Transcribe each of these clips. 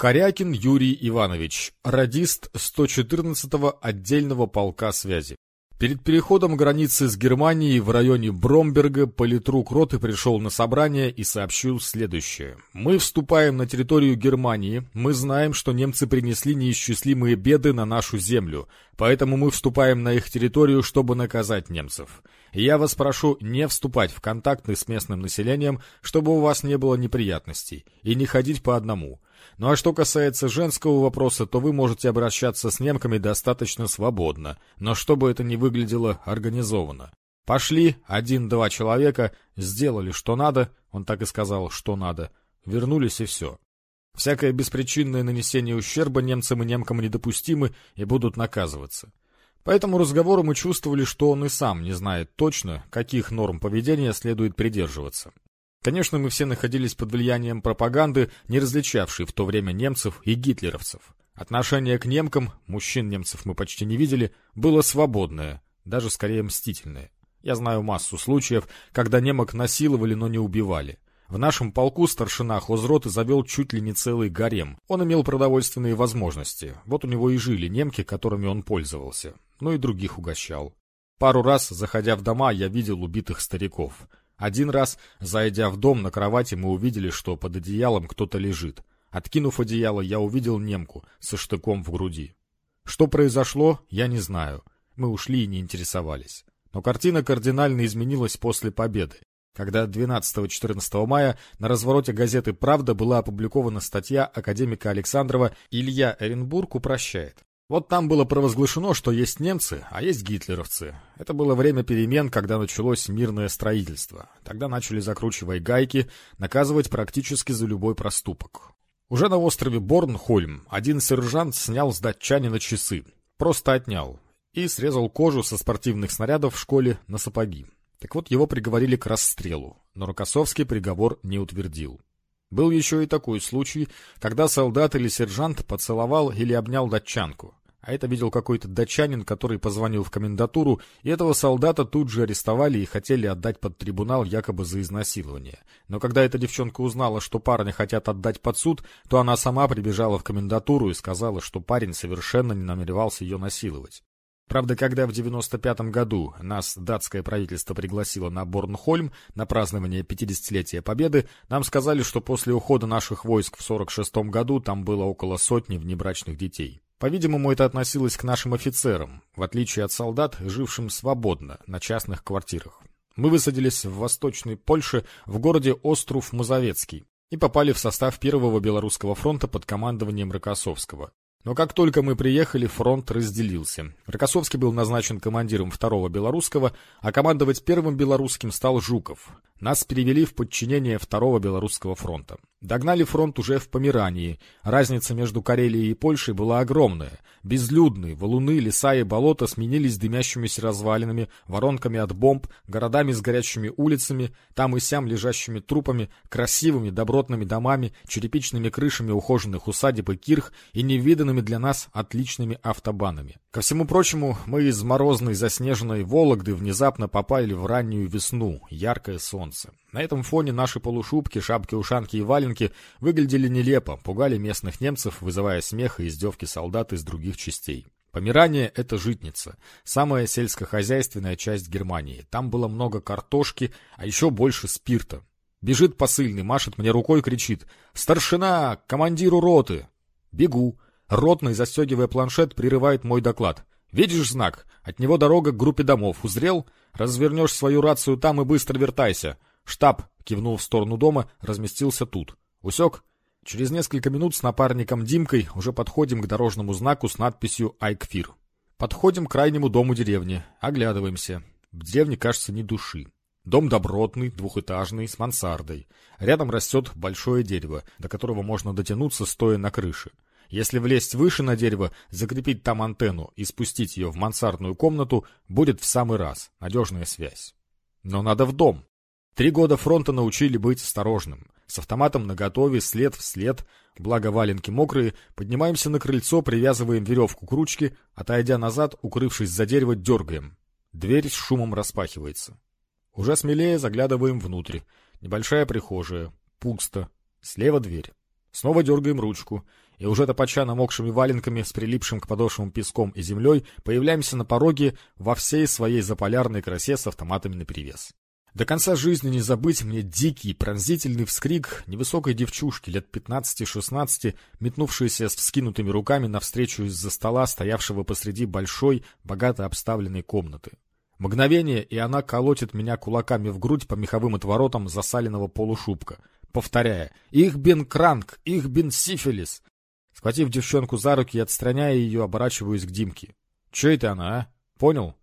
Корякин Юрий Иванович, радист 114-го отдельного полка связи. Перед переходом границы с Германией в районе Бромберга политрук роты пришел на собрание и сообщил следующее. «Мы вступаем на территорию Германии, мы знаем, что немцы принесли неисчислимые беды на нашу землю, поэтому мы вступаем на их территорию, чтобы наказать немцев. Я вас прошу не вступать в контакты с местным населением, чтобы у вас не было неприятностей, и не ходить по одному». Ну а что касается женского вопроса, то вы можете обращаться с немками достаточно свободно, но чтобы это не выглядело организованно. Пошли один-два человека, сделали что надо, он так и сказал, что надо, вернулись и все. Всякое беспричинное нанесение ущерба немцам и немкам недопустимы и будут наказываться. По этому разговору мы чувствовали, что он и сам не знает точно, каких норм поведения следует придерживаться. Конечно, мы все находились под влиянием пропаганды, не различавшей в то время немцев и гитлеровцев. Отношение к немкам, мужчин немцев мы почти не видели, было свободное, даже скорее мстительное. Я знаю массу случаев, когда немок насиловали, но не убивали. В нашем полку старшина хозроты завел чуть ли не целый гарем. Он имел продовольственные возможности. Вот у него и жили немки, которыми он пользовался. Ну и других угощал. Пару раз, заходя в дома, я видел убитых стариков. Один раз, зайдя в дом, на кровати мы увидели, что под одеялом кто-то лежит. Откинув одеяло, я увидел немку со штыком в груди. Что произошло, я не знаю. Мы ушли и не интересовались. Но картина кардинально изменилась после победы, когда 12-14 мая на развороте газеты «Правда» была опубликована статья академика Александрова «Илья Эренбург упрощает». Вот там было провозглашено, что есть немцы, а есть гитлеровцы. Это было время перемен, когда началось мирное строительство. Тогда начали закручивать гайки, наказывать практически за любой проступок. Уже на острове Борнхольм один сержант снял с датчанина часы. Просто отнял. И срезал кожу со спортивных снарядов в школе на сапоги. Так вот, его приговорили к расстрелу, но Рокоссовский приговор не утвердил. Был еще и такой случай, когда солдат или сержант поцеловал или обнял датчанку. А это видел какой-то датчанин, который позвонил в комендатуру, и этого солдата тут же арестовали и хотели отдать под трибунал якобы за изнасилование. Но когда эта девчонка узнала, что парня хотят отдать под суд, то она сама прибежала в комендатуру и сказала, что парень совершенно не намеревался ее насиловать. Правда, когда в 95 году нас датское правительство пригласило на Борнхольм на празднование 50-летия Победы, нам сказали, что после ухода наших войск в 46 году там было около сотни внебрачных детей. По-видимому, это относилось к нашим офицерам, в отличие от солдат, жившим свободно на частных квартирах. Мы высадились в Восточной Польше в городе Остров-Мазовецкий и попали в состав Первого Белорусского фронта под командованием Рокоссовского. Но как только мы приехали, фронт разделился. Рокоссовский был назначен командиром второго белорусского, а командовать первым белорусским стал Жуков. Нас перевели в подчинение второго белорусского фронта. Догнали фронт уже в Померании. Разница между Карелией и Польшей была огромная. Безлюдные валуны, леса и болота сменились дымящимися развалинами, воронками от бомб, городами с горящими улицами, там и сям лежащими трупами, красивыми добротными домами, черепичными крышами ухоженных усадеб и кирх и невиданными для нас отличными автобанами. Ко всему прочему, мы из морозной заснеженной Вологды внезапно попали в раннюю весну, яркое солнце. На этом фоне наши полушубки, шапки-ушанки и валенки выглядели нелепо, пугали местных немцев, вызывая смех и издевки солдат из других частей. Померание — это житница, самая сельскохозяйственная часть Германии. Там было много картошки, а еще больше спирта. Бежит посыльный, машет мне рукой, кричит «Старшина! Командиру роты!» Бегу. Ротный, застегивая планшет, прерывает мой доклад. «Видишь знак? От него дорога к группе домов. Узрел? Развернешь свою рацию там и быстро вертайся. Штаб!» — кивнул в сторону дома, разместился тут. «Усек?» Через несколько минут с напарником Димкой уже подходим к дорожному знаку с надписью «Айкфир». Подходим к крайнему дому деревни, оглядываемся. В деревне, кажется, ни души. Дом добротный, двухэтажный, с мансардой. Рядом растет большое дерево, до которого можно дотянуться, стоя на крыше. Если влезть выше на дерево, закрепить там антенну и спустить ее в мансардную комнату, будет в самый раз. Надежная связь. Но надо в дом. Три года фронта научили быть осторожным. С автоматом наготове, след в след, благо валенки мокрые, поднимаемся на крыльцо, привязываем веревку к ручке, отойдя назад, укрывшись за дерево, дергаем. Дверь с шумом распахивается. Уже смелее заглядываем внутрь. Небольшая прихожая. Пусто. Слева дверь. Снова дергаем ручку, и уже топача намокшими валенками с прилипшим к подошвам песком и землей появляемся на пороге во всей своей заполярной красе с автоматами наперевес. До конца жизни не забыть мне дикий, пронзительный вскрик невысокой девчушки лет 15-16, метнувшейся с вскинутыми руками навстречу из-за стола, стоявшего посреди большой, богато обставленной комнаты. Мгновение, и она колотит меня кулаками в грудь по меховым отворотам засаленного полушубка, повторяя «Их бен кранк! Их бен сифилис!» Схватив девчонку за руки и отстраняя ее, оборачиваюсь к Димке. «Че это она, а? Понял?»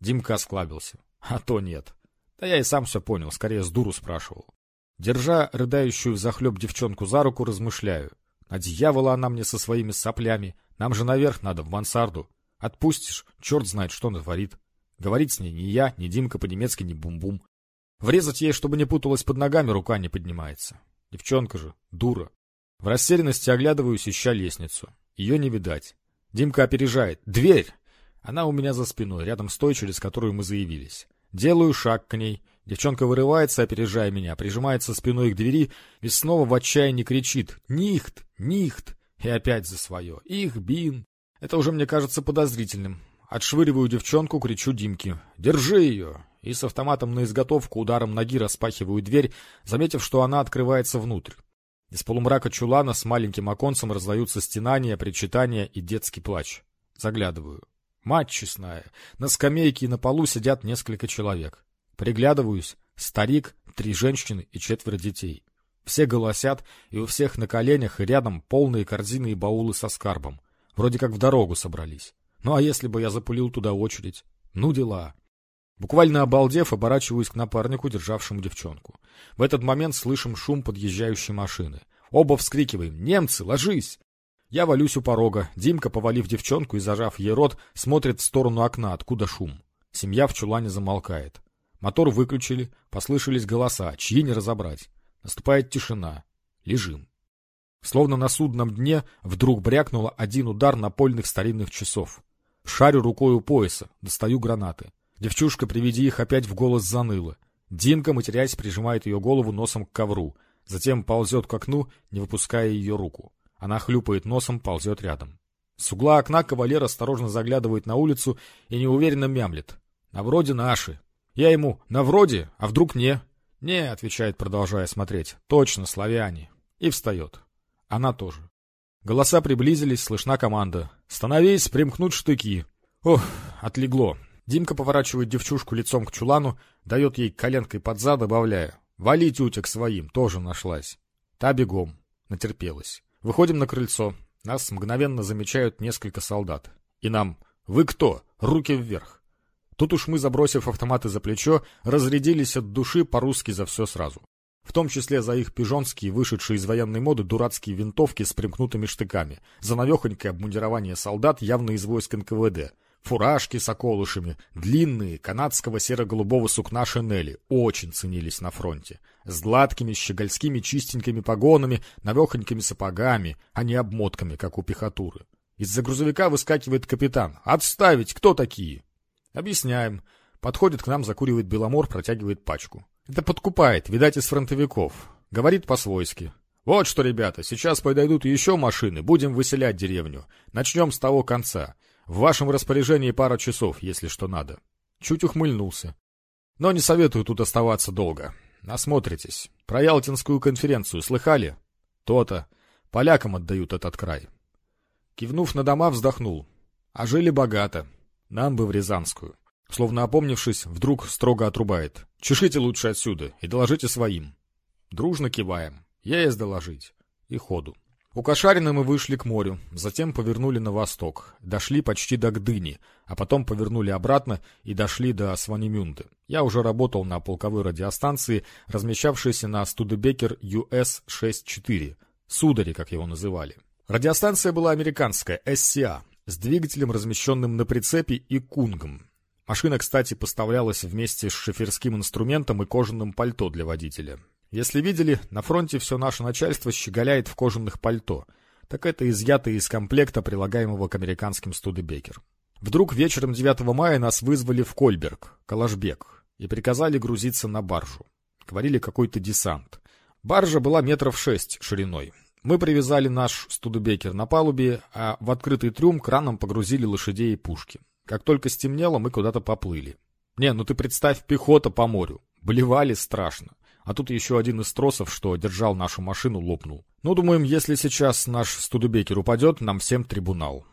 Димка осклабился. «А то нет». Да я и сам все понял, скорее с дуру спрашивал. Держа рыдающую взахлеб девчонку за руку, размышляю. На дьявола она мне со своими соплями. Нам же наверх надо, в мансарду. Отпустишь, черт знает, что натворит. Говорить с ней ни я, ни Димка по-немецки, ни бум-бум. Врезать ей, чтобы не путалась под ногами, рука не поднимается. Девчонка же, дура. В растерянности оглядываюсь, ища лестницу. Ее не видать. Димка опережает. Дверь! Она у меня за спиной, рядом с той, через которую мы заявились. Делаю шаг к ней. Девчонка вырывается, опережая меня, прижимается спиной к двери и снова в отчаянии кричит «Нихт! Нихт!» И опять за свое «Их, Бин!» Это уже мне кажется подозрительным. Отшвыриваю девчонку, кричу Димке «Держи ее!» и с автоматом на изготовку ударом ноги распахиваю дверь, заметив, что она открывается внутрь. Из полумрака чулана с маленьким оконцем раздаются стенания, причитания и детский плач. Заглядываю. Мать честная, на скамейке и на полу сидят несколько человек. Приглядываюсь, старик, три женщины и четверо детей. Все голосят, и у всех на коленях и рядом полные корзины и баулы со скарбом. Вроде как в дорогу собрались. Ну а если бы я запулил туда очередь? Ну дела. Буквально обалдев, оборачиваюсь к напарнику, державшему девчонку. В этот момент слышим шум подъезжающей машины. Оба вскрикиваем «Немцы, ложись!» Я валюсь у порога. Димка, повалив девчонку и зажав ей рот, смотрит в сторону окна, откуда шум. Семья в чулане замолкает. Мотор выключили, послышались голоса, чьи не разобрать. Наступает тишина. Лежим. Словно на судном дне вдруг брякнуло один удар напольных старинных часов. Шарю рукой у пояса, достаю гранаты. Девчушка, приведи их, опять в голос заныла. Димка, матерясь, прижимает ее голову носом к ковру. Затем ползет к окну, не выпуская ее руку. Она хлюпает носом, ползет рядом. С угла окна кавалер осторожно заглядывает на улицу и неуверенно мямлет. «На вроде наши». Я ему «на вроде, а вдруг не?» «Не», — отвечает, продолжая смотреть. «Точно, славяне». И встает. Она тоже. Голоса приблизились, слышна команда. «Становись, примкнуть штыки». Ох, отлегло. Димка поворачивает девчушку лицом к чулану, дает ей коленкой под зад, добавляя. «Вали тютя к своим, тоже нашлась». Та бегом. Натерпелась. Выходим на крыльцо. Нас мгновенно замечают несколько солдат. И нам «Вы кто? Руки вверх!» Тут уж мы, забросив автоматы за плечо, разрядились от души по-русски за все сразу. В том числе за их пижонские, вышедшие из военной моды, дурацкие винтовки с примкнутыми штыками, за навехонькое обмундирование солдат явно из войск НКВД, Фуражки с околышами, длинные, канадского серо-голубого сукна шинели, очень ценились на фронте. С гладкими, щегольскими, чистенькими погонами, навехонькими сапогами, а не обмотками, как у пехотуры. Из-за грузовика выскакивает капитан. «Отставить! Кто такие?» Объясняем. Подходит к нам, закуривает Беломор, протягивает пачку. Это подкупает, видать, из фронтовиков. Говорит по-свойски. «Вот что, ребята, сейчас подойдут еще машины, будем выселять деревню. Начнем с того конца. В вашем распоряжении пара часов, если что надо. Чуть ухмыльнулся. Но не советую тут оставаться долго. Насмотритесь. Про Ялтинскую конференцию слыхали? То-то. Полякам отдают этот край. Кивнув на дома, вздохнул. А жили богато. Нам бы в Рязанскую. Словно опомнившись, вдруг строго отрубает. Чешите лучше отсюда и доложите своим. Дружно киваем. Есть доложить. И ходу. У Кошарина мы вышли к морю, затем повернули на восток, дошли почти до Гдыни, а потом повернули обратно и дошли до Сванемюнды. Я уже работал на полковой радиостанции, размещавшейся на Студебекер US-64, Судари, как его называли. Радиостанция была американская, SCA, с двигателем, размещенным на прицепе и кунгом. Машина, кстати, поставлялась вместе с шоферским инструментом и кожаным пальто для водителя. Если видели, на фронте все наше начальство щеголяет в кожаных пальто. Так это изъято из комплекта, прилагаемого к американским Студебекер. Вдруг вечером 9 мая нас вызвали в Кольберг, Калашбек, и приказали грузиться на баржу. Говорили какой-то десант. Баржа была метров шесть шириной. Мы привязали наш студебекер на палубе, а в открытый трюм краном погрузили лошадей и пушки. Как только стемнело, мы куда-то поплыли. Не, ну ты представь, пехота по морю. Блевали страшно. А тут еще один из тросов, что держал нашу машину, лопнул. Ну, думаем, если сейчас наш студебекер упадет, нам всем трибунал.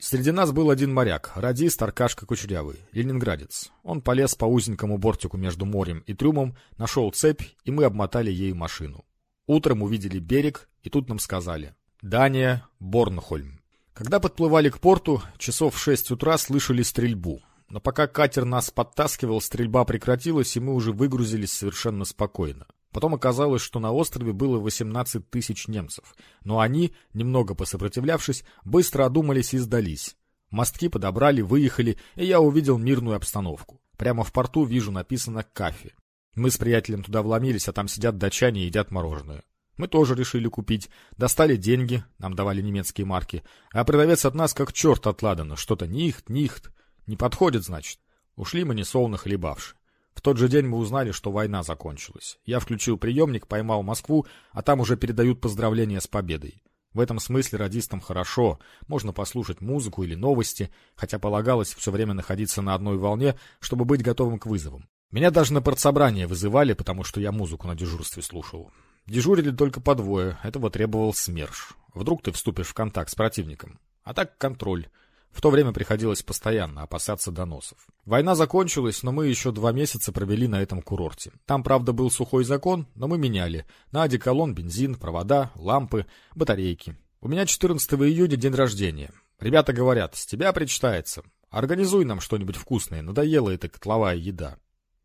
Среди нас был один моряк, радист Аркашка Кучерявый, ленинградец. Он полез по узенькому бортику между морем и трюмом, нашел цепь, и мы обмотали ею машину. Утром увидели берег, и тут нам сказали «Дания, Борнхольм». Когда подплывали к порту, часов в шесть утра слышали стрельбу. Но пока катер нас подтаскивал, стрельба прекратилась, и мы уже выгрузились совершенно спокойно. Потом оказалось, что на острове было 18 тысяч немцев, но они, немного посопротивлявшись, быстро одумались и сдались. Мостки подобрали, выехали, и я увидел мирную обстановку. Прямо в порту вижу написано «Кафе». Мы с приятелем туда вломились, а там сидят датчане и едят мороженое. Мы тоже решили купить. Достали деньги, нам давали немецкие марки, а продавец от нас как черт от Ладана, что-то нихт, нихт. Не подходит, значит. Ушли мы несолоно хлебавши. В тот же день мы узнали, что война закончилась. Я включил приемник, поймал Москву, а там уже передают поздравления с победой. В этом смысле радистам хорошо, можно послушать музыку или новости, хотя полагалось все время находиться на одной волне, чтобы быть готовым к вызовам. Меня даже на партсобрание вызывали, потому что я музыку на дежурстве слушал. Дежурили только по двое, этого требовал СМЕРШ. Вдруг ты вступишь в контакт с противником. А так контроль. В то время приходилось постоянно опасаться доносов. Война закончилась, но мы еще два месяца провели на этом курорте. Там, правда, был сухой закон, но мы меняли. На одеколон, бензин, провода, лампы, батарейки. У меня 14 июня день рождения. Ребята говорят, с тебя причитается. Организуй нам что-нибудь вкусное, надоела эта котловая еда.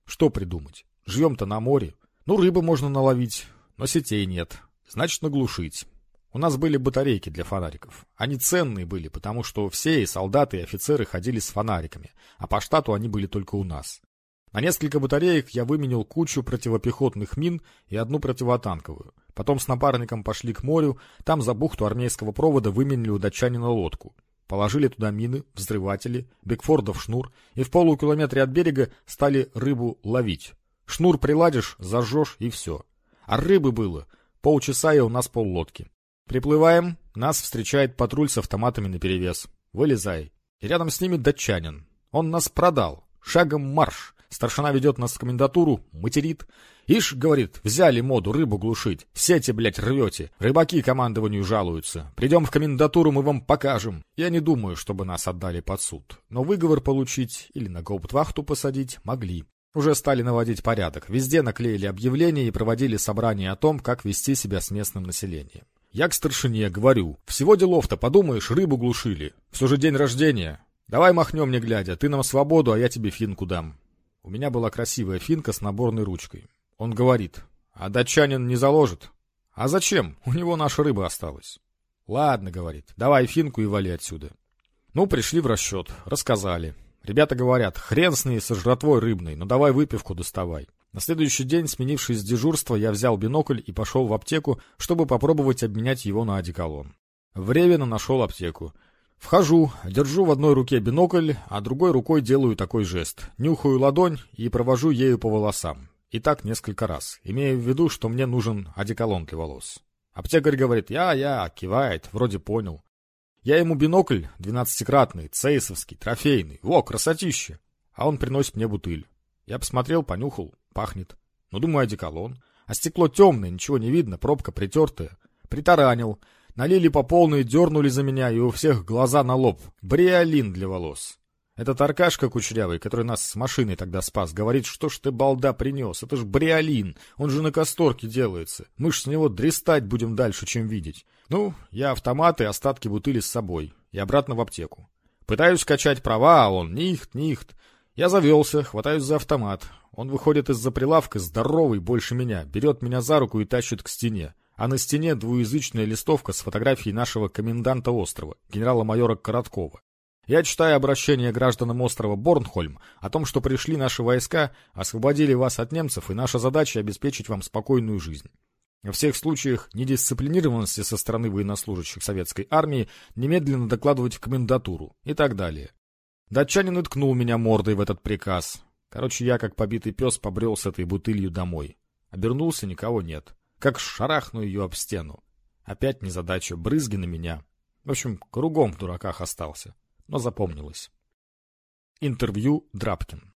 Что придумать? Живем-то на море. Ну, рыбы можно наловить, но сетей нет. Значит, наглушить. У нас были батарейки для фонариков. Они ценные были, потому что все, и солдаты, и офицеры ходили с фонариками, а по штату они были только у нас. На несколько батареек я выменил кучу противопехотных мин и одну противотанковую. Потом с напарником пошли к морю, там за бухту армейского провода выменили у датчанина лодку. Положили туда мины, взрыватели, Бекфордов шнур, и в полукилометре от берега стали рыбу ловить. Шнур приладишь, зажжешь и все. А рыбы было полчаса и у нас поллодки. Приплываем, нас встречает патруль с автоматами наперевес. Вылезай. И рядом с ними датчанин. Он нас продал. Шагом марш. Старшина ведет нас в комендатуру, материт. Ишь, говорит, взяли моду рыбу глушить. Сети, блядь, рвете. Рыбаки командованию жалуются. Придем в комендатуру, мы вам покажем. Я не думаю, чтобы нас отдали под суд. Но выговор получить или на гауптвахту посадить могли. Уже стали наводить порядок. Везде наклеили объявления и проводили собрания о том, как вести себя с местным населением. Я к старшине говорю. Всего делов-то, подумаешь, рыбу глушили. Все же день рождения. Давай махнем не глядя. Ты нам свободу, а я тебе финку дам. У меня была красивая финка с наборной ручкой. Он говорит. А датчанин не заложит? А зачем? У него наша рыба осталась. Ладно, говорит. Давай финку и вали отсюда. Ну, пришли в расчет. Рассказали. Ребята говорят, хрен с ней со жратвой рыбной, но давай выпивку доставай. На следующий день, сменившись с дежурства, я взял бинокль и пошел в аптеку, чтобы попробовать обменять его на одеколон. В Ревино нашел аптеку. Вхожу, держу в одной руке бинокль, а другой рукой делаю такой жест. Нюхаю ладонь и провожу ею по волосам. И так несколько раз, имея в виду, что мне нужен одеколон для волос. Аптекарь говорит «Я-я», кивает, вроде понял. Я ему бинокль, двенадцатикратный, цейсовский, трофейный, во, красотища. А он приносит мне бутыль. Я посмотрел, понюхал, Пахнет. Ну, думаю, одеколон. А стекло темное, ничего не видно, пробка притертая. Притаранил. Налили по полной, дернули за меня, и у всех глаза на лоб. Бриолин для волос. Этот Аркашка кучерявый, который нас с машиной тогда спас, говорит, что ж ты, балда, принес? Это ж бриолин, он же на касторке делается. Мы ж с него дрестать будем дальше, чем видеть. Ну, я автомат и остатки бутыли с собой. И обратно в аптеку. Пытаюсь скачать права, а он нихт, нихт. Я завелся, хватаюсь за автомат. Он выходит из-за прилавка, здоровый, больше меня, берет меня за руку и тащит к стене. А на стене двуязычная листовка с фотографией нашего коменданта острова, генерала-майора Короткова. Я читаю обращение гражданам острова Борнхольм о том, что пришли наши войска, освободили вас от немцев, и наша задача обеспечить вам спокойную жизнь. Во всех случаях недисциплинированности со стороны военнослужащих советской армии немедленно докладывать в комендатуру и так далее. Датчанин и ткнул меня мордой в этот приказ. Короче, я, как побитый пес, побрел с этой бутылью домой. Обернулся, никого нет. Как шарахну ее об стену. Опять незадача, брызги на меня. В общем, кругом в дураках остался. Но запомнилось. Интервью Драбкин.